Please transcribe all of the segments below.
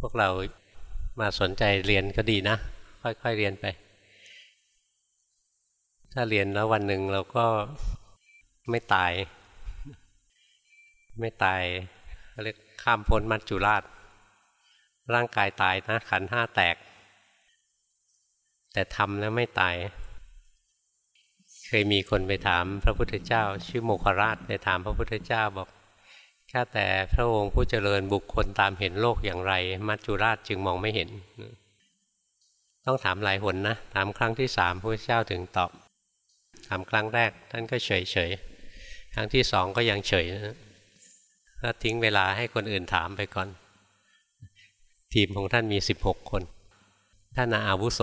พวกเรามาสนใจเรียนก็ดีนะ ค่อยๆเรียนไป ถ้าเรียนแล้ววันหนึ่งเราก็ไม่ตาย ไม่ตายเรียกข้ามพ้นมัจจุราช ร่างกายตายนะ ขันห้าแตก แต่ทำแล้วไม่ตาย เคยมีคนไปถามพระพุทธเจ้า ชื่อโมคราชไปถามพระพุทธเจ้าบอก ข้าแต่พระองค์ผู้เจริญบุคคลตามเห็นโลกอย่างไร มัจจุราชจึงมองไม่เห็น ต้องถามหลายหนนะ ถามครั้งที่สามพระเจ้าถึงตอบ ถามครั้งแรกท่านก็เฉยเฉยครั้งที่สองก็ยังเฉยนะก็ทิ้งเวลาให้คนอื่นถามไปก่อน ทีมของท่านมีสิบหกคน ท่านอาวุโส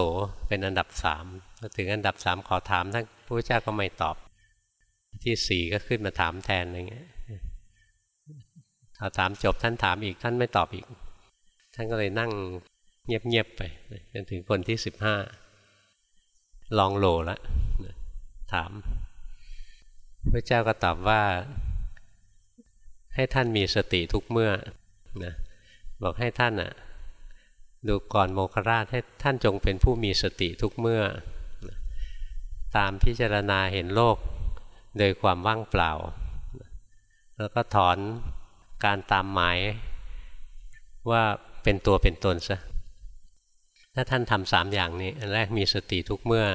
เป็นอันดับสามถึงอันดับสามขอถามท่านพระเจ้าก็ไม่ตอบ ที่สี่ก็ขึ้นมาถามแทนอะไรเงี้ย พอถามจบท่านถามอีกท่านไม่ตอบอีก ท่านก็เลยนั่งเงียบๆไปจนถึงคนที่สิบห้าลองโหลแล้วถามพระเจ้าก็ตอบว่า ให้ท่านมีสติทุกเมื่อนะบอกให้ท่านอะดูก่อนโมคราชให้ท่านจงเป็นผู้มีสติทุกเมื่อ ตามพิจารณาเห็นโลกโดยความว่างเปล่า แล้วก็ถอน การตามหมายว่าเป็นตัวเป็นตนซะถ้าท่านทำสามอย่างนี้ อันแรกมีสติทุกเมื่อ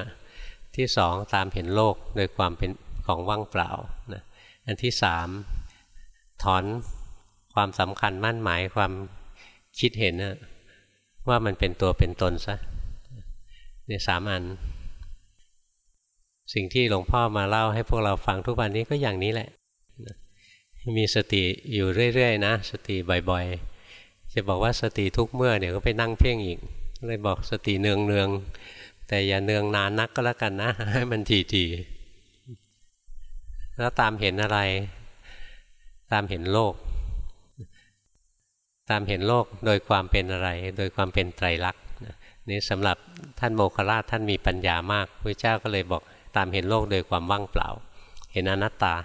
ที่สองตามเห็นโลกโดยความเป็นของว่างเปล่านะอันที่สามถอนความสำคัญมั่นหมายความคิดเห็นนะว่ามันเป็นตัวเป็นตนซะในสามอัน สิ่งที่หลวงพ่อมาเล่าให้พวกเราฟังทุกวันนี้ก็อย่างนี้แหละ มีสติอยู่เรื่อยๆนะ สติบ่อยๆ จะบอกว่าสติทุกเมื่อเดี๋ยวก็ไปนั่งเพ่งอีกเลยบอกสติเนืองเนืองแต่อย่าเนืองนานนักก็แล้วกันนะให้มันทีๆแล้วตามเห็นอะไร ตามเห็นโลก ตามเห็นโลกโดยความเป็นอะไร โดยความเป็นไตรลักษณ์นี่สำหรับท่านโมคราชท่านมีปัญญามากพระเจ้าก็เลยบอกตามเห็นโลกโดยความว่างเปล่า เห็นอนัตตา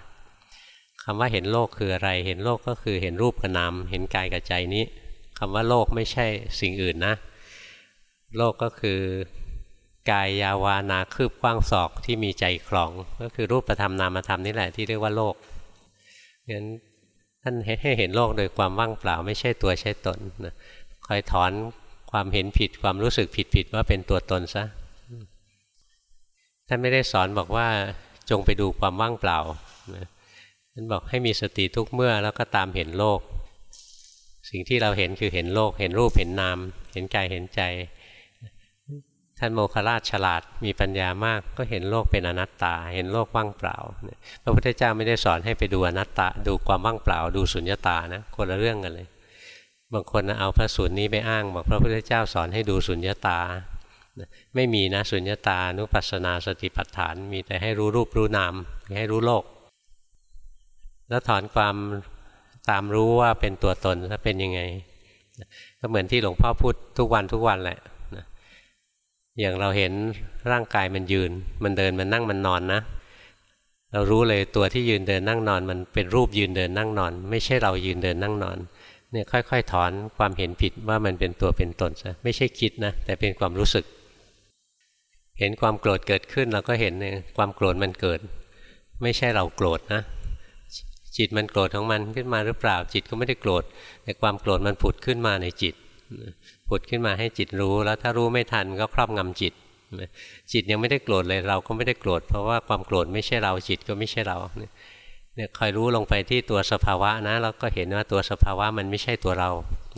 คำว่าเห็นโลกคืออะไร เห็นโลกก็คือเห็นรูปกับนาม เห็นกายกับใจนี้คำว่าโลกไม่ใช่สิ่งอื่นนะ โลกก็คือกายยาวานาคืบกว้างศอกที่มีใจคลอง ก็คือรูปธรรมนามธรรมนี่แหละที่เรียกว่าโลกงั้นท่านให้เห็นโลกโดยความว่างเปล่า ไม่ใช่ตัวใช่ตนนะคอยถอนความเห็นผิดความรู้สึกผิดผิดว่าเป็นตัวตนซะท่านไม่ได้สอนบอกว่าจงไปดูความว่างเปล่านะ ท่านบอกให้มีสติทุกเมื่อแล้วก็ตามเห็นโลก สิ่งที่เราเห็นคือเห็นโลก เห็นรูปเห็นนาม เห็นกายเห็นใจ ท่านโมคราชฉลาดมีปัญญามาก ก็เห็นโลกเป็นอนัตตา เห็นโลกว่างเปล่าพระพุทธเจ้าไม่ได้สอนให้ไปดูอนัตตา ดูความว่างเปล่า ดูสุญญตานะคนละเรื่องกันเลย บางคนเอาพระสูตรนี้ไปอ้างบอกพระพุทธเจ้าสอนให้ดูสุญญตาไม่มีนะสุญญตานุปัสสนาสติปัฏฐาน มีแต่ให้รู้รูปรู้นามให้รู้โลก แล้วถอนความตามรู้ว่าเป็นตัวตนถ้าเป็นยังไง ก็เหมือนที่หลวงพ่อพูดทุกวันทุกวันแหละอย่างเราเห็นร่างกายมันยืน มันเดินมันนั่งมันนอนนะ เรารู้เลยตัวที่ยืนเดินนั่งนอน มันเป็นรูปยืนเดินนั่งนอน ไม่ใช่เรายืนเดินนั่งนอนเนี่ยค่อย ๆ ถอนความเห็นผิดว่ามันเป็นตัวเป็นตนซะไม่ใช่คิดนะแต่เป็นความรู้สึก เห็นความโกรธเกิดขึ้นเราก็เห็นเนี่ยความโกรธมันเกิด ไม่ใช่เราโกรธนะ จิตมันโกรธของมันขึ้นมาหรือเปล่าจิตก็ไม่ได้โกรธแต่ความโกรธมันผุดขึ้นมาในจิตผุดขึ้นมาให้จิตรู้ แล้วถ้ารู้ไม่ทันก็ครอบงำจิต จิตยังไม่ได้โกรธเลยเราก็ไม่ได้โกรธเพราะว่าความโกรธไม่ใช่เราจิตก็ไม่ใช่เราเนี่ยคอยรู้ลงไปที่ตัวสภาวะนะแล้วก็เห็นว่าตัวสภาวะมันไม่ใช่ตัวเรา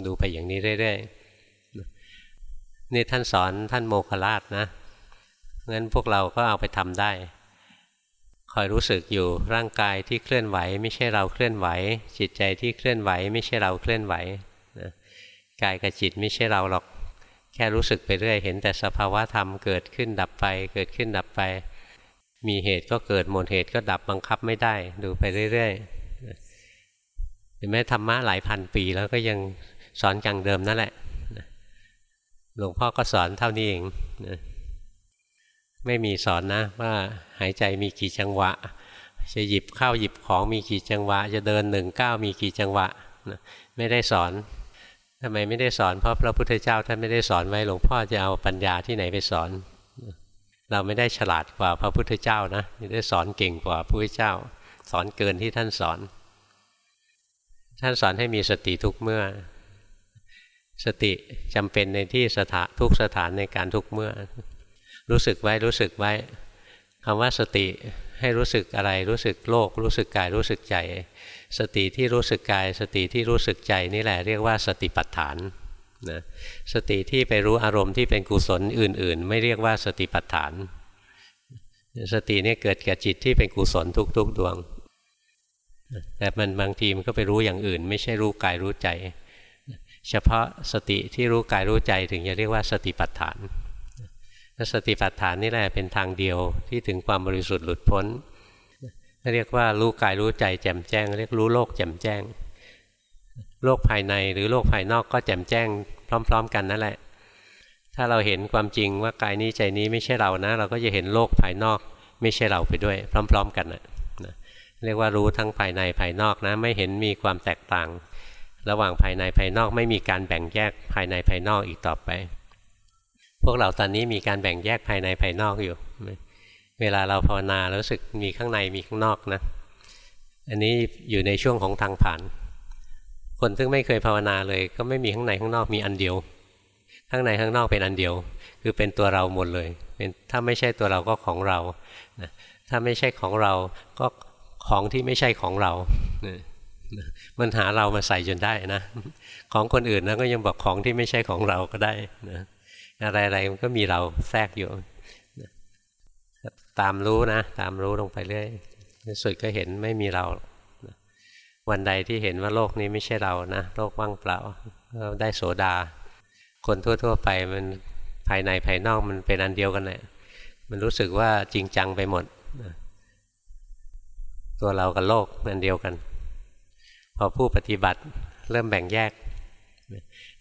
ดูไปอย่างนี้เรื่อยๆนี่ท่านสอนท่านโมคลาชนะงั้นพวกเราก็เอาไปทำได้ คอยรู้สึกอยู่ร่างกายที่เคลื่อนไหว ไม่ใช่เราเคลื่อนไหว จิตใจที่เคลื่อนไหว ไม่ใช่เราเคลื่อนไหวนะกายกับจิตไม่ใช่เราหรอกแค่รู้สึกไปเรื่อยเห็นแต่สภาวะธรรมเกิดขึ้นดับไป เกิดขึ้นดับไป มีเหตุก็เกิดหมดเหตุก็ดับบังคับไม่ได้ ดูไปเรื่อยๆเห็นไหมธรรมะหลายพันปีแล้วก็ยังสอนกังเดิมนั่นแหละหลวงพ่อก็สอนเท่านี้เองนะ ไม่มีสอนนะว่าหายใจมีกี่จังหวะ จะหยิบข้าวหยิบของมีกี่จังหวะ จะเดินหนึ่งก้าวมีกี่จังหวะไม่ได้สอนทำไมไม่ได้สอนเพราะพระพุทธเจ้าท่านไม่ได้สอนไว้หลวงพ่อจะเอาปัญญาที่ไหนไปสอน เราไม่ได้ฉลาดกว่าพระพุทธเจ้านะไม่ได้สอนเก่งกว่าพระพุทธเจ้า สอนเกินที่ท่านสอน ท่านสอนให้มีสติทุกเมื่อ สติจำเป็นในที่สถานทุกสถานในการทุกเมื่อ รู้สึกไว้รู้สึกไว้คำว่าสติให้รู้สึกอะไรรู้สึกโลก รู้สึกกายรู้สึกใจ สติที่รู้สึกกาย สติที่รู้สึกใจนี่แหละเรียกว่าสติปัฏฐานนะสติที่ไปรู้อารมณ์ที่เป็นกุศลอื่น ๆ ไม่เรียกว่าสติปัฏฐาน สตินี่เกิดแก่จิตที่เป็นกุศลทุก ๆ ดวง แต่มันบางทีมันก็ไปรู้อย่างอื่น ไม่ใช่รู้กายรู้ใจ เฉพาะสติที่รู้กายรู้ใจถึงจะเรียกว่าสติปัฏฐาน สติปัฏฐานนี่แหละเป็นทางเดียวที่ถึงความบริสุทธิ์หลุดพ้น เรียกว่ารู้กายรู้ใจแจ่มแจ้ง เรียกรู้โลกแจ่มแจ้ง โลกภายในหรือโลกภายนอกก็แจ่มแจ้ง พร้อม ๆ กันนั่นแหละ ถ้าเราเห็นความจริงว่ากายนี้ใจนี้ไม่ใช่เรานะ เราก็จะเห็นโลกภายนอกไม่ใช่เราไปด้วย พร้อม ๆ กันนะเรียกว่ารู้ทั้งภายในภายนอกนะ ไม่เห็นมีความแตกต่าง ระหว่างภายในภายนอกไม่มีการแบ่งแยกภายในภายนอกอีกต่อไป พวกเราตอนนี้มีการแบ่งแยกภายในภายนอกอยู่ เวลาเราภาวนารู้สึกมีข้างในมีข้างนอกนะ อันนี้อยู่ในช่วงของทางผ่าน คนซึ่งไม่เคยภาวนาเลย ก็ไม่มีข้างในข้างนอกมีอันเดียว ข้างในข้างนอกเป็นอันเดียว คือเป็นตัวเราหมดเลย เป็นถ้าไม่ใช่ตัวเราก็ของเรานะถ้าไม่ใช่ของเราก็ของที่ไม่ใช่ของเรามันหาเรามาใส่จนได้นะ ของคนอื่นนะก็ยังบอกของที่ไม่ใช่ของเราก็ได้นะ อะไรๆมันก็มีเราแทรกอยู่ ตามรู้นะ ตามรู้ลงไปเรื่อยในสุดก็เห็นไม่มีเรา วันใดที่เห็นว่าโลกนี้ไม่ใช่เรานะโลกว่างเปล่าก็ได้โสดา คนทั่ว ๆ ไปมันภายในภายนอกมันเป็นอันเดียวกันแหละมันรู้สึกว่าจริงจังไปหมด ตัวเรากับโลกอันเดียวกัน พอผู้ปฏิบัติเริ่มแบ่งแยก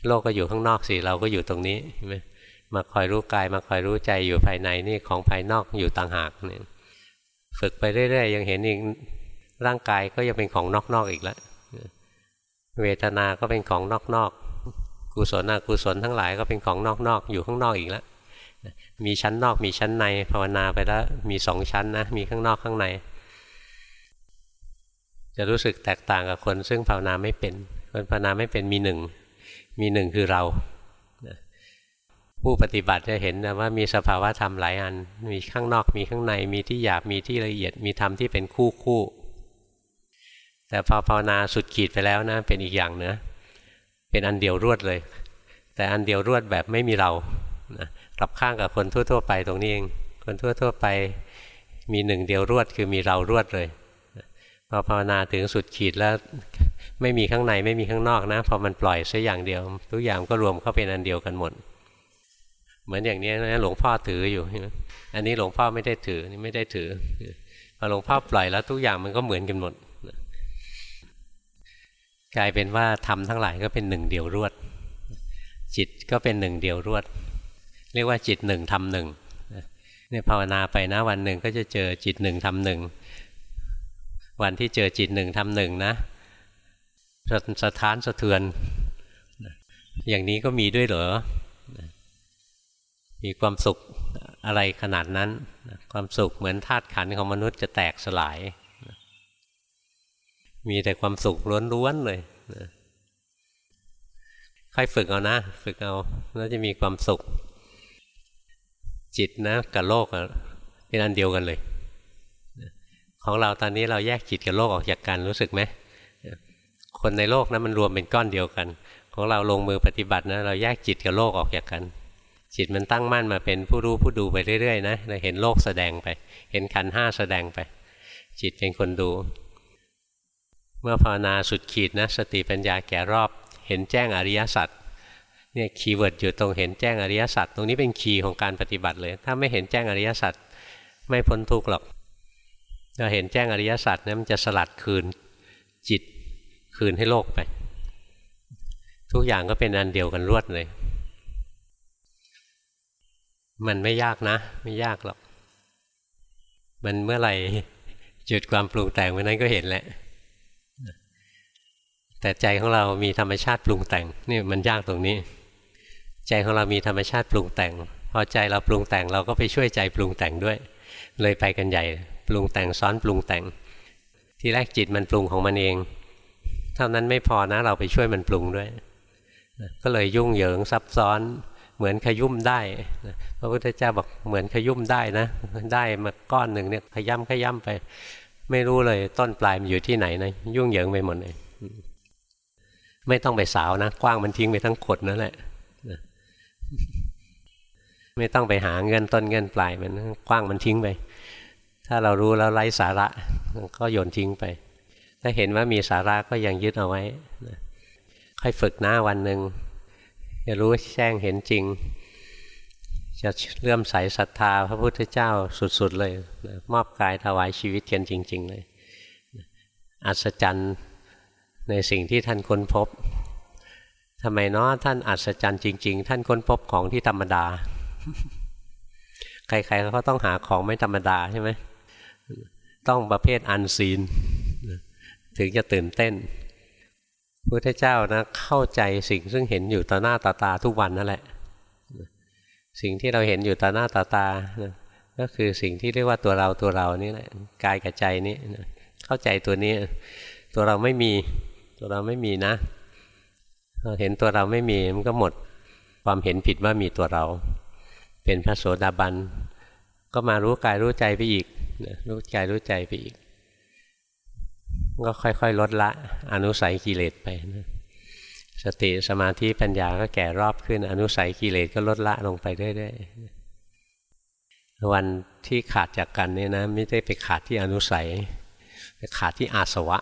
โลกก็อยู่ข้างนอกสิเราก็อยู่ตรงนี้ใช่ไหม มาคอยรู้กายมาคอยรู้ใจอยู่ภายในนี่ของภายนอกอยู่ต่างหากเนี่ยฝึกไปเรื่อยๆยังเห็นอีกร่างกายก็ยังเป็นของนอกๆอีกแล้วเวทนาก็เป็นของนอกๆกุศลอกุศลทั้งหลายก็เป็นของนอกๆอยู่ข้างนอกอีกแล้วมีชั้นนอกมีชั้นในภาวนาไปแล้วมีสองชั้นนะมีข้างนอกข้างใน จะรู้สึกแตกต่างกับคนซึ่งภาวนาไม่เป็น คนภาวนาไม่เป็นมีหนึ่งมีหนึ่งคือเรา ผู้ปฏิบัติจะเห็นนะว่ามีสภาวะธรรมหลายอัน มีข้างนอกมีข้างในมีที่หยาบมีที่ละเอียดมีธรรมที่เป็นคู่คู่ แต่พอภาวนาสุดขีดไปแล้วนะเป็นอีกอย่างเนะเป็นอันเดียวรวดเลย แต่อันเดียวรวดแบบไม่มีเรานะกลับข้างกับคนทั่ว ๆ ไปตรงนี้เอง คนทั่ว ๆ ไปมีหนึ่งเดียวรวดคือมีเรารวดเลยพอภาวนาถึงสุดขีดแล้วไม่มีข้างในไม่มีข้างนอกนะพอมันปล่อยซะอย่างเดียว ทุกอย่างก็รวมเข้าเป็นอันเดียวกันหมด เหมือนอย่างนี้นะหลวงพ่อถืออยู่ใช่ไหมอันนี้หลวงพ่อไม่ได้ถือนี่ไม่ได้ถือพอหลวงพ่อปล่อยแล้วทุกอย่างมันก็เหมือนกันหมดกลายเป็นว่าทำทั้งหลายก็เป็นหนึ่งเดียวรวด จิตก็เป็นหนึ่งเดียวรวด เรียกว่าจิตหนึ่งทำหนึ่งเนี่ยภาวนาไปนะวันหนึ่งก็จะเจอจิตหนึ่งทำหนึ่งวันที่เจอจิตหนึ่งทำหนึ่งนะสะท้านสะเทือน อย่างนี้ก็มีด้วยเหรอ มีความสุขอะไรขนาดนั้น ความสุขเหมือนธาตุขันของมนุษย์จะแตกสลาย มีแต่ความสุขล้วนๆเลยค่อยฝึกเอานะ ฝึกเอาแล้วจะมีความสุข จิตนะกับโลกเป็นอันเดียวกันเลย ของเราตอนนี้เราแยกจิตกับโลกออกจากกันรู้สึกไหมคนในโลกนะมันรวมเป็นก้อนเดียวกัน ของเราลงมือปฏิบัตินะเราแยกจิตกับโลกออกจากกัน จิตมันตั้งมั่นมาเป็นผู้รู้ผู้ดูไปเรื่อยๆนะเราเห็นโลกแสดงไป เห็นขันห้าแสดงไป จิตเป็นคนดู เมื่อภาวนาสุดขีดนะสติปัญญาแก่รอบ เห็นแจ้งอริยสัจเนี่ย keyword อยู่ตรงเห็นแจ้งอริยสัจตรงนี้เป็น key ของการปฏิบัติเลย ถ้าไม่เห็นแจ้งอริยสัจไม่พ้นทุกข์หรอกเราเห็นแจ้งอริยสัจเนะมันจะสลัดคืนจิตคืนให้โลกไป ทุกอย่างก็เป็นอันเดียวกันรวดเลย มันไม่ยากนะ ไม่ยากหรอก มันเมื่อไหร่จุดความปรุงแต่งวันนั้นก็เห็นแหละ แต่ใจของเรามีธรรมชาติปรุงแต่งนี่มันยากตรงนี้ ใจของเรามีธรรมชาติปรุงแต่ง พอใจเราปรุงแต่งเราก็ไปช่วยใจปรุงแต่งด้วย เลยไปกันใหญ่ ปรุงแต่งซ้อนปรุงแต่ง ที่แรกจิตมันปรุงของมันเอง เท่านั้นไม่พอนะเราไปช่วยมันปรุงด้วย ก็เลยยุ่งเหยิงซับซ้อน เหมือนขยุ่มได้พระพุทธเจ้าบอกเหมือนขยุ่มได้นะได้มาก้อนหนึ่งเนี่ยขย่ำขย่ำไป ไม่รู้เลยต้นปลายมันอยู่ที่ไหนนะยุ่งเหยิงไปหมดเลยไม่ต้องไปสาวนะกว้างมันทิ้งไปทั้งขดนั่นแหละไม่ต้องไปหาเงินต้นเงินปลายมันกว้างมันทิ้งไป ถ้าเรารู้แล้วไร้สาระก็โยนทิ้งไป ถ้าเห็นว่ามีสาระก็ยังยึดเอาไว้ค่อยฝึกหน้าวันหนึ่ง จะรู้แจ้งเห็นจริง จะเลื่อมใสศรัทธาพระพุทธเจ้าสุดๆเลยมอบกายถวายชีวิตกันจริง ๆ เลย อัศจรรย์ในสิ่งที่ท่านค้นพบทำไมเนาะท่านอัศจรรย์จริง ๆ ท่านค้นพบของที่ธรรมดา ใครๆเขาต้องหาของไม่ธรรมดาใช่ไหมต้องประเภทอันซีน ถึงจะตื่นเต้น พุทธเจ้านะเข้าใจสิ่งซึ่งเห็นอยู่ต่อหน้าต่อตาทุกวันนั่นแหละ สิ่งที่เราเห็นอยู่ต่อหน้าต่อตาก็คือสิ่งที่เรียกว่าตัวเราตัวเรานี่แหละกายกับใจนี้เข้าใจตัวนี้ ตัวเราไม่มีตัวเราไม่มีนะเราเห็นตัวเราไม่มีมันก็หมดความเห็นผิดว่ามีตัวเรา เป็นพระโสดาบันก็มารู้กายรู้ใจไปอีกรู้กายรู้ใจไปอีก ก็ค่อยๆ ลดละอนุสัยกิเลสไปนะสติสมาธิปัญญาก็แก่รอบขึ้น อนุสัยกิเลสก็ลดละลงไปเรื่อยๆวันที่ขาดจากกันเนี่ยนะไม่ได้ไปขาดที่อนุสัยไปขาดที่อาสวะ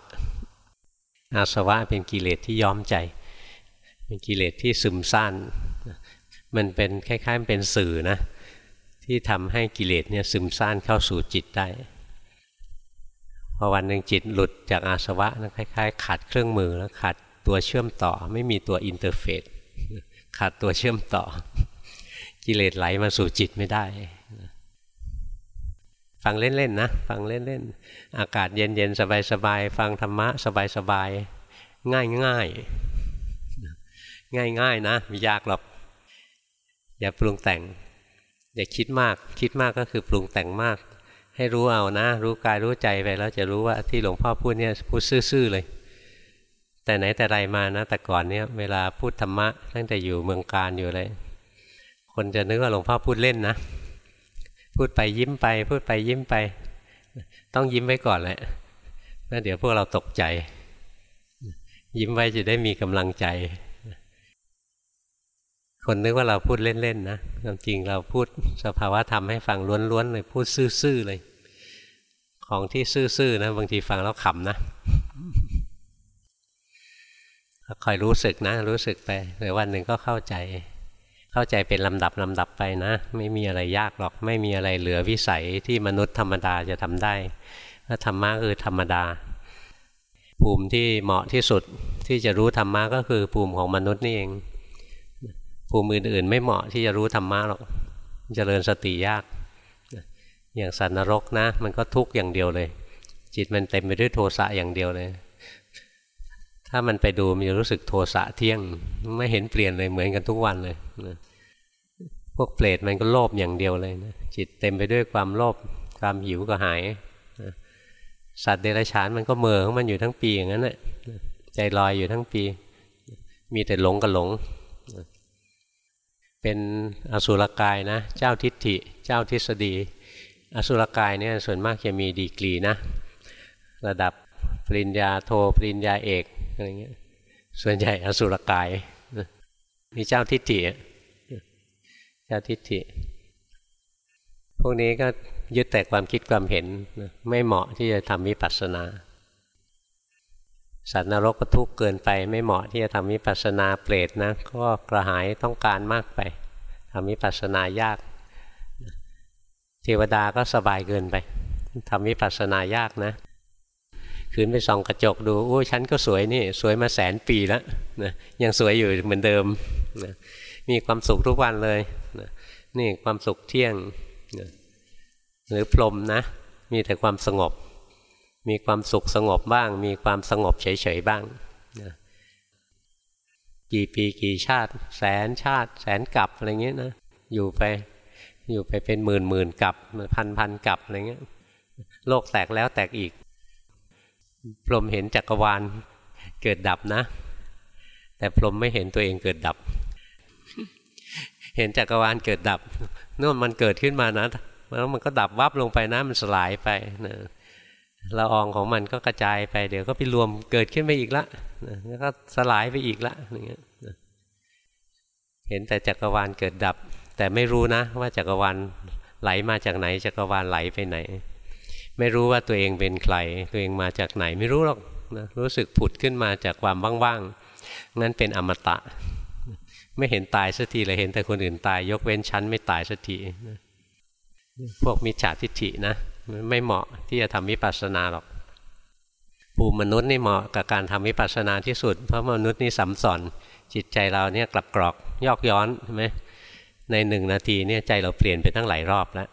อาสวะเป็นกิเลสที่ย้อมใจ เป็นกิเลสที่ซึมซ่านมันเป็นคล้ายๆเป็นสื่อนะที่ทำให้กิเลสเนี่ยซึมซ่านเข้าสู่จิตได้ พอวันหนึ่งจิตหลุดจากอาสวะนะคล้ายๆ ขาดเครื่องมือแล้วขาดตัวเชื่อมต่อ ไม่มีตัว interface ขาดตัวเชื่อมต่อ กิเลสไหลมาสู่จิตไม่ได้ ฟังเล่นๆนะ ฟังเล่นๆ อากาศเย็นๆ สบายๆ ฟังธรรมะ สบายๆ ง่ายง่ายง่ายๆ นะไม่ยากหรอก อย่าปรุงแต่ง อย่าคิดมาก คิดมากก็คือปรุงแต่งมาก ให้รู้เอานะ รู้กายรู้ใจไปแล้วจะรู้ว่าที่หลวงพ่อพูดเนี่ยพูดซื่อๆเลย แต่ไหนแต่ไรมานะ แต่ก่อนเนี่ยเวลาพูดธรรมะตั้งแต่อยู่เมืองการอยู่เลย คนจะนึกว่าหลวงพ่อพูดเล่นนะ พูดไปยิ้มไป พูดไปยิ้มไป ต้องยิ้มไว้ก่อนแหละแล้วเดี๋ยวพวกเราตกใจ ยิ้มไว้จะได้มีกำลังใจ คนนึกว่าเราพูดเล่นๆนะความจริงเราพูดสภาวะธรรมให้ฟังล้วนๆเลยพูดซื่อๆเลย ของที่ซื่อๆนะบางทีฟังแล้วขำนะคอยรู้สึกนะ รู้สึกไปเดี๋ยววันหนึ่งก็เข้าใจ เข้าใจเป็นลำดับลำดับไปนะ ไม่มีอะไรยากหรอก ไม่มีอะไรเหลือวิสัยที่มนุษย์ธรรมดาจะทำได้พระธรรมะคือธรรมดา ภูมิที่เหมาะที่สุดที่จะรู้ธรรมะก็คือภูมิของมนุษย์นี่เอง ภูมิอื่นๆไม่เหมาะที่จะรู้ธรรมะหรอกเจริญสติยาก อย่างสัตว์นรกนะ มันก็ทุกข์อย่างเดียวเลย จิตมันเต็มไปด้วยโทสะอย่างเดียวเลย ถ้ามันไปดูมันจะรู้สึกโทสะเที่ยง ไม่เห็นเปลี่ยนเลยเหมือนกันทุกวันเลยพวกเปรตมันก็โลภอย่างเดียวเลยนะจิตเต็มไปด้วยความโลภความหิวก็หายสัตว์เดรัจฉานมันก็เมื่อของมันอยู่ทั้งปีอย่างนั้นแหละใจลอยอยู่ทั้งปี มีแต่หลงกับหลง เป็นอสุรกายนะ เจ้าทิฏฐิ เจ้าทฤษฎี อสุรกายเนี่ยส่วนมากจะมีดีกรีนะ ระดับปริญญาโทปริญญาเอกอะไรเงี้ยส่วนใหญ่อสุรกายมีเจ้าทิฏฐิเจ้าทิฏฐิ พวกนี้ก็ยึดแต่ความคิดความเห็นไม่เหมาะที่จะทำวิปัสสนา สัตว์นรกก็ทุกข์เกินไปไม่เหมาะที่จะทำวิปัสสนาเปรตนะก็กระหายต้องการมากไปทำวิปัสสนายาก เทวดาก็สบายเกินไปทำวิปัสสนายากนะคืนไปส่องกระจกดูโอ้ฉันก็สวยนี่สวยมาแสนปีแล้วนะยังสวยอยู่เหมือนเดิมนะมีความสุขทุกวันเลยนะนี่ความสุขเที่ยงนะหรือพรมนะ มีแต่ความสงบ มีความสุขสงบบ้าง มีความสงบเฉยๆบ้างนะกี่ปีกี่ชาติ แสนชาติ แสนกลับอะไรเงี้ยนะอยู่ไปอยู่ไปเป็นหมื่นหมื่นกลับพันพันกลับอะไรเงี้ยโลกแตกแล้วแตกอีกพรหมเห็นจักรวาลเกิดดับนะ แต่พรหมไม่เห็นตัวเองเกิดดับ เห็นจักรวาลเกิดดับนู่นมันเกิดขึ้นมานะแล้วมันก็ดับวับลงไปนะมันสลายไปนะ ละอองของมันก็กระจายไปเดี๋ยวก็ไปรวมเกิดขึ้นไปอีกละแล้วก็สลายไปอีกละอย่างเงี้ยเห็นแต่จักรวาลเกิดดับ แต่ไม่รู้นะ ว่าจักรวาลไหลมาจากไหน จักรวาลไหลไปไหน ไม่รู้ว่าตัวเองเป็นใคร ตัวเองมาจากไหนไม่รู้หรอกนะรู้สึกผุดขึ้นมาจากความว่างๆงั้นเป็นอมตะ ไม่เห็นตายสักทีเลยเห็นแต่คนอื่นตาย ยกเว้นชั้นไม่ตายสักทีพวกมิจฉาทิฏฐินะ ไม่เหมาะที่จะทำวิปัสสนาหรอกภูมิมนุษย์นี่เหมาะกับการทำวิปัสสนาที่สุด เพราะมนุษย์นี่สัมสอนจิตใจเราเนี่ยกลับกรอกยอกย้อนใช่ไหมในหนึ่งนาทีเนี่ยใจเราเปลี่ยนไปทั้งหลายรอบแล้ว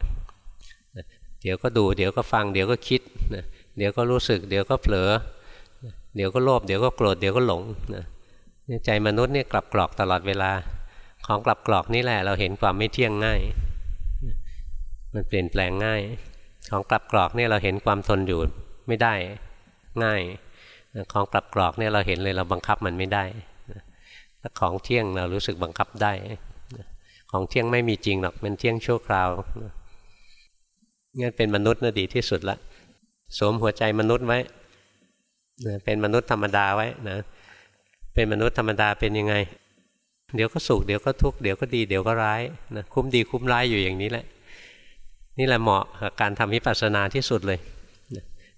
เดี๋ยวก็ดู เดี๋ยวก็ฟัง เดี๋ยวก็คิดเดี๋ยวก็รู้สึก เดี๋ยวก็เผลอ เดี๋ยวก็โลภเดี๋ยวก็โกรธเดี๋ยวก็หลงใจมนุษย์เนี่ยกลับกรอกตลอดเวลา ของกลับกรอกนี่แหละเราเห็นความไม่เที่ยงง่าย มันเปลี่ยนแปลงง่าย ของกลับกรอกเนี่ยเราเห็นความทนอยู่ไม่ได้ง่ายของกลับกรอกเนี่ยเราเห็นเลยเราบังคับมันไม่ได้ถ้าของเที่ยงเรารู้สึกบังคับได้ของเที่ยงไม่มีจริงหรอกมันเที่ยงชั่วคราวงั้นเป็นมนุษย์น่ะดีที่สุดละสวมหัวใจมนุษย์ไว้เป็นมนุษย์ธรรมดาไว้นะเป็นมนุษย์ธรรมดาเป็นยังไง เดี๋ยวก็สุขเดี๋ยวก็ทุกข์เดี๋ยวก็ดีเดี๋ยวก็ร้ายนะคุ้มดีคุ้มร้ายอยู่อย่างนี้แหละ นี่แหละเหมาะกับการทำวิปัสสนาที่สุดเลย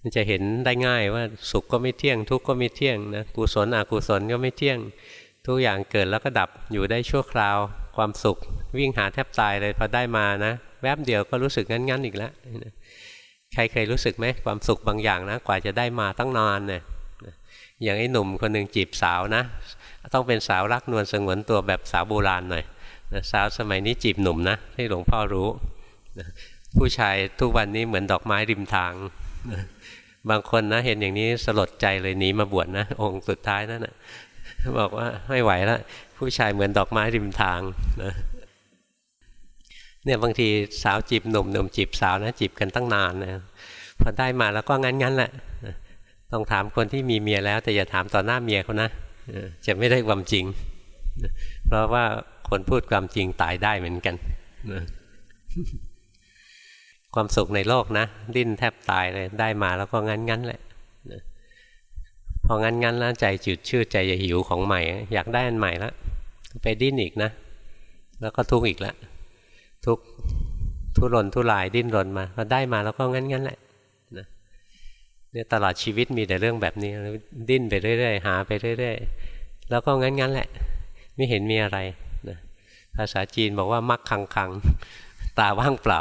มันจะเห็นได้ง่ายว่าสุขก็ไม่เที่ยง ทุกข์ก็ไม่เที่ยงนะกุศลอกุศลก็ไม่เที่ยง ทุกอย่างเกิดแล้วก็ดับอยู่ได้ชั่วคราว ความสุข วิ่งหาแทบตายเลยพอได้มานะ แวบเดียวก็รู้สึกงั้นๆอีกแล้วใครเคยรู้สึกไหมความสุขบางอย่างนะ กว่าจะได้มาตั้งนานเนี่ยอย่างไอ้หนุ่มคนหนึ่งจีบสาวนะ ต้องเป็นสาวรักนวลสงวนตัวแบบสาวโบราณหน่อยสาวสมัยนี้จีบหนุ่มนะให้หลวงพ่อรู้ ผู้ชายทุกวันนี้เหมือนดอกไม้ริมทาง บางคนนะเห็นอย่างนี้สลดใจเลยหนีมาบวชนะ องค์สุดท้ายนั่นนะบอกว่าไม่ไหวแล้วผู้ชายเหมือนดอกไม้ริมทางนะเนี่ยบางทีสาวจีบหนุ่มหนุ่มจีบสาวนะจีบกันตั้งนานนะพอได้มาแล้วก็งั้นงั้นแหละต้องถามคนที่มีเมียแล้ว แต่อย่าถามต่อหน้าเมียเขานะจะไม่ได้ความจริง เพราะว่าคนพูดความจริงตายได้เหมือนกัน ความสุขในโลกนะ ดิ้นแทบตายเลยได้มาแล้วก็งั้นงั้นแหละพองั้นงั้นแล้วใจจืดชืดใจจะหิวของใหม่ อยากได้อันใหม่ล้วไปดิ้นอีกนะ แล้วก็ทุกข์อีกแล้วทุกทุรนทุรายดิ้นรนมาพอได้มาแล้วก็งั้นงั้นแหละนะเนี่ยตลอดชีวิตมีแต่เรื่องแบบนี้ดิ้นไปเรื่อยๆหาไปเรื่อยๆแล้วก็งั้นงั้นแหละ ไม่เห็นมีอะไรนะภาษาจีนบอกว่ามักคังคังตาว่างเปล่า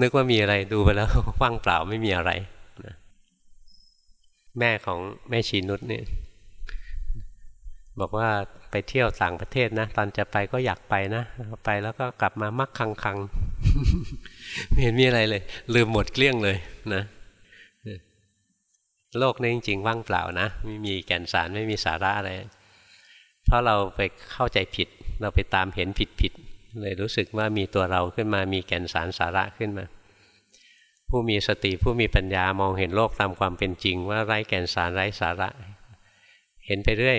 นึกว่ามีอะไรดูไปแล้วว่างเปล่าไม่มีอะไรนะแม่ของแม่ชีนุชเนี่ยบอกว่าไปเที่ยวต่างประเทศนะ ตอนจะไปก็อยากไปนะ ไปแล้วก็กลับมามักคังคังไม่เห็นมีอะไรเลย ลืมหมดเกลี้ยงเลยนะ โลกนี้จริงๆว่างเปล่านะไม่มีแก่นสารไม่มีสาระอะไร เพราะเราไปเข้าใจผิด เราไปตามเห็นผิดผิด เลยรู้สึกว่ามีตัวเราขึ้นมามีแก่นสารสาระขึ้นมา ผู้มีสติผู้มีปัญญามองเห็นโลกตามความเป็นจริง ว่าไร้แก่นสารไร้สาระ เห็นไปเรื่อย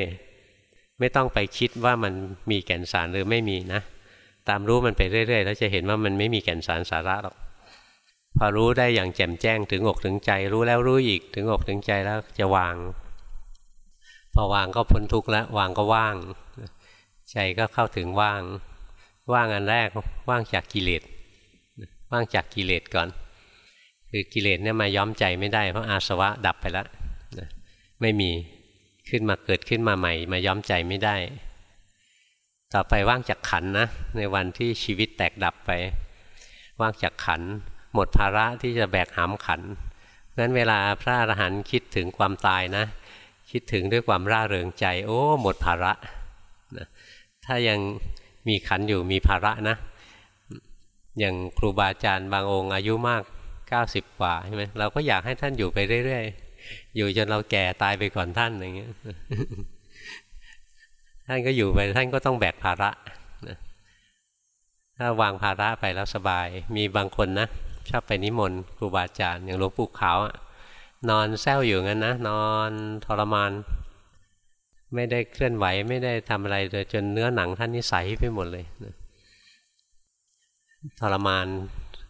ไม่ต้องไปคิดว่ามันมีแก่นสารหรือไม่มีนะ ตามรู้มันไปเรื่อยๆ แล้วจะเห็นว่ามันไม่มีแก่นสารสาระหรอกพอรู้ได้อย่างแจ่มแจ้งถึงอกถึงใจ รู้แล้วรู้อีกถึงอกถึงใจแล้วจะวาง พอวางก็พ้นทุกข์แล้ววางก็ว่าง ใจก็เข้าถึงว่าง ว่างอันแรกว่างจากกิเลสว่างจากกิเลสก่อน คือกิเลสเนี่ยมาย้อมใจไม่ได้เพราะอาสวะดับไปแล้วไม่มีขึ้นมาเกิดขึ้นมาใหม่ มาย้อมใจไม่ได้ ต่อไปว่างจากขันนะในวันที่ชีวิตแตกดับไป ว่างจากขัน หมดภาระที่จะแบกหามขันงั้นเวลาพระอรหันต์คิดถึงความตายนะ คิดถึงด้วยความร่าเริงใจ โอ้ หมดภาระนะถ้ายัง มีขันอยู่มีภาระนะ อย่างครูบาอาจารย์บางองค์อายุมากเก้าสิบกว่าใช่ไหมเราก็อยากให้ท่านอยู่ไปเรื่อยๆ อยู่จนเราแก่ตายไปก่อนท่านอย่างเงี้ยท่านก็อยู่ไปท่านก็ต้องแบกภาระนะถ้าวางภาระไปแล้วสบาย มีบางคนนะชอบไปนิมนต์ครูบาอาจารย์อย่างหลวงปู่ขาว นอนแซวอยู่งั้นนะ นอนทรมาน ไม่ได้เคลื่อนไหวไม่ได้ทำอะไรเลยจนเนื้อหนังท่านนิสัยไปหมดเลยนะทรมาน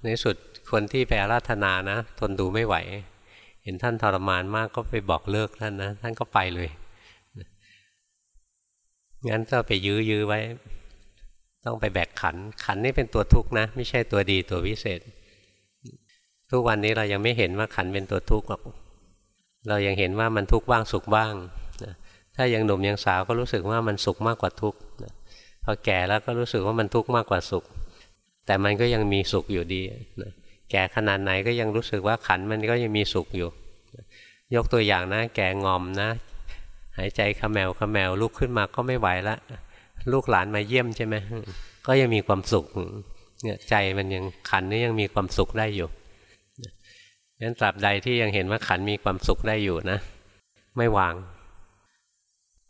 ในสุดคนที่ไปอาราธนานะ ทนดูไม่ไหว เห็นท่านทรมานมากก็ไปบอกเลิกท่านนะ ท่านก็ไปเลยงั้นก็ไปยื้อยื้อไว้ ต้องไปแบกขัน ขันนี่เป็นตัวทุกข์นะ ไม่ใช่ตัวดีตัววิเศษ ทุกวันนี้เรายังไม่เห็นว่าขันเป็นตัวทุกข์หรอกเรายังเห็นว่ามันทุกข์บ้างสุขบ้าง ถ้ายังหนุ่มยังสาวก็รู้สึกว่ามันสุขมากกว่าทุกข์พอแก่แล้วก็รู้สึกว่ามันทุกข์มากกว่าสุข แต่มันก็ยังมีสุขอยู่ดีแก่ขนาดไหนก็ยังรู้สึกว่าขันมันก็ยังมีสุขอยู่ ยกตัวอย่างนะ แก่งอมนะ หายใจขมแมวขมแมวลุกขึ้นมาก็ไม่ไหวละ ลูกหลานมาเยี่ยมใช่ไหมก็ยังมีความสุขเนี่ยใจมันยังขันนี่ยังมีความสุขได้อยู่งั้นตราบใดที่ยังเห็นว่าขันมีความสุขได้อยู่นะ ไม่วาง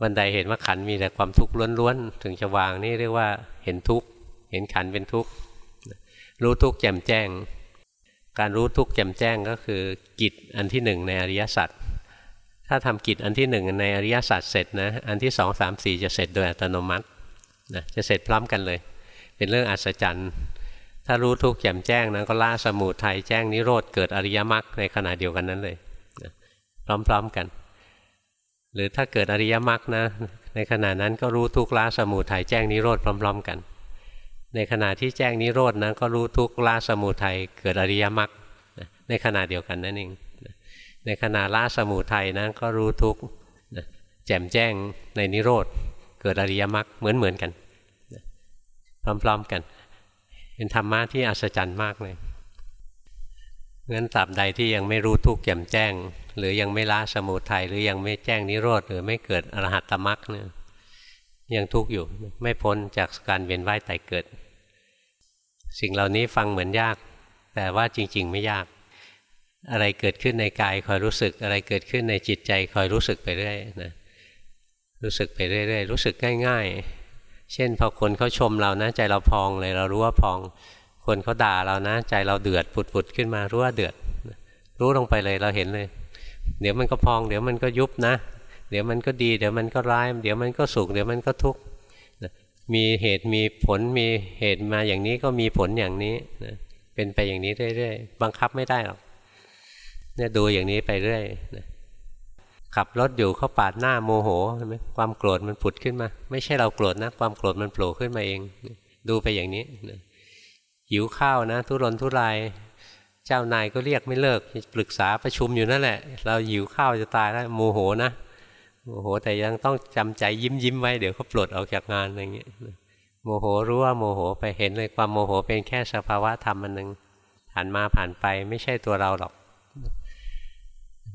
วันใดเห็นว่าขันมีแต่ความทุกข์ล้วนๆถึงจะวางนี่เรียกว่าเห็นทุกข์เห็นขันเป็นทุกข์รู้ทุกข์แจ่มแจ้ง การรู้ทุกข์แจ่มแจ้งก็คือกิจอันที่หนึ่งในอริยสัจถ้าทำกิจอันที่หนึ่งในอริยสัจเสร็จนะอันที่สองสามสี่จะเสร็จโดยอัตโนมัตินะจะเสร็จพร้อมกันเลย เป็นเรื่องอัศจรรย์ ถ้ารู้ทุกข์แจ่มแจ้งนะก็ละสมุทัยแจ้งนิโรธเกิดอริยมรรคในขณะเดียวกันนั้นเลยนะพร้อมๆกัน หรือถ้าเกิดอริยมรรคนะ ในขณะนั้นก็รู้ทุกข์ละสมุทัยแจ้งนิโรธพร้อม ๆ กัน ในขณะที่แจ้งนิโรธนะก็รู้ทุกข์ละสมุทัยเกิดอริยมรรคในขณะเดียวกันนั่นเองในขณะละสมุทัยนะก็รู้ทุกข์แจ่มแจ้งในนิโรธเกิดอริยมรรคเหมือนเหมือนกัน พร้อม ๆกัน เป็นธรรมะที่อัศจรรย์มากเลย งั้นตราบใดที่ยังไม่รู้ทุกข์แจ่มแจ้ง หรือยังไม่ละสมุทัยหรือยังไม่แจ้งนิโรธหรือไม่เกิดอรหัตตมรรคเนี่ยยังทุกข์อยู่ไม่พ้นจากการเวียนว่ายตายเกิด สิ่งเหล่านี้ฟังเหมือนยาก แต่ว่าจริง ๆ ไม่ยาก อะไรเกิดขึ้นในกายคอยรู้สึก อะไรเกิดขึ้นในจิตใจคอยรู้สึกไปเรื่อยนะรู้สึกไปเรื่อยๆรู้สึกง่าย ๆ เช่นพอคนเขาชมเรานะใจเราพองเลยเรารู้ว่าพอง คนเขาด่าเรานะ ใจเราเดือดปุดๆขึ้นมารู้ว่าเดือด รู้ลงไปเลยเราเห็นเลย เดี๋ยวมันก็พอง เดี๋ยวมันก็ยุบนะ เดี๋ยวมันก็ดี เดี๋ยวมันก็ร้าย เดี๋ยวมันก็สุขเดี๋ยวมันก็ทุกข์มีเหตุมีผลมีเหตุมาอย่างนี้ก็มีผลอย่างนี้นะเป็นไปอย่างนี้เรื่อยๆบังคับไม่ได้หรอกเนี่ยดูอย่างนี้ไปเรื่อยนะขับรถอยู่เขาปาดหน้าโมโหใช่ไหมความโกรธมันผุดขึ้นมา ไม่ใช่เราโกรธนะ ความโกรธมันโผล่ขึ้นมาเอง ดูไปอย่างนี้นะ หิวข้าวนะทุรนทุรายเจ้านายก็เรียกไม่เลิกปรึกษาประชุมอยู่นั่นแหละ เราหิวข้าวจะตายแล้วโมโหนะโมโหแต่ยังต้องจำใจยิ้มยิ้มไว้เดี๋ยวเขาปลดออกจากงานอะไรเงี้ยโมโหรู้ว่าโมโหไปเห็นเลยความโมโหเป็นแค่สภาวะธรรมอันหนึ่งผ่านมาผ่านไปไม่ใช่ตัวเราหรอก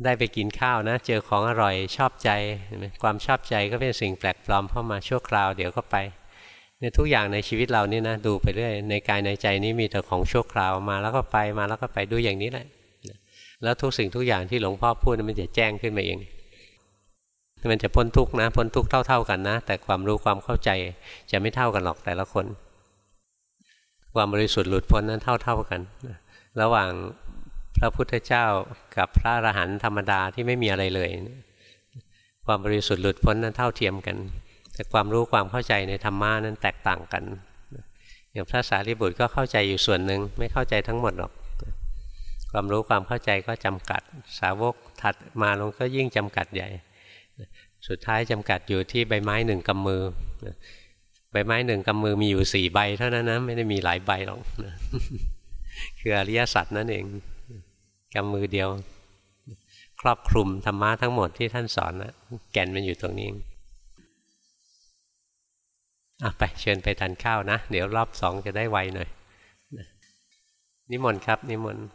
ได้ไปกินข้าวนะ เจอของอร่อยชอบใจ ความชอบใจก็เป็นสิ่งแปลกปลอมเข้ามาชั่วคราวเดี๋ยวก็ไป ในทุกอย่างในชีวิตเรานี่นะดูไปเรื่อยในกายในใจนี้มีแต่ของชั่วคราวมาแล้วก็ไปมาแล้วก็ไปดูอย่างนี้แหละแล้วทุกสิ่งทุกอย่างที่หลวงพ่อพูดมันจะแจ้งขึ้นมาเองมันจะพ้นทุกนะพ้นทุกเท่า ๆกันนะ แต่ความรู้ความเข้าใจจะไม่เท่ากันหรอกแต่ละคน ความบริสุทธิ์หลุดพ้นนั้นเท่า ๆกัน ระหว่างพระพุทธเจ้ากับพระอรหันต์ธรรมดาที่ไม่มีอะไรเลย ความบริสุทธิ์หลุดพ้นนั้นเท่าเทียมกัน แต่ความรู้ความเข้าใจในธรรมานั้นแตกต่างกันอย่างพระสารีบุตรก็เข้าใจอยู่ส่วนหนึ่งไม่เข้าใจทั้งหมดหรอก ความรู้ความเข้าใจก็จำกัด สาวกถัดมาลงก็ยิ่งจำกัดใหญ่ สุดท้ายจำกัดอยู่ที่ใบไม้หนึ่งกำมือใบไม้หนึ่งกำมือมีอยู่สี่ใบเท่านั้นนะไม่ได้มีหลายใบหรอกคืออริยสัจนั่นเองกำมือเดียว ครอบคลุมธรรมะทั้งหมดที่ท่านสอนนะแก่นมันอยู่ตรงนี้ อะไปเชิญไปทานข้าวนะ เดี๋ยวรอบสองจะได้ไวหน่อยนิมนต์ครับ นิมนต์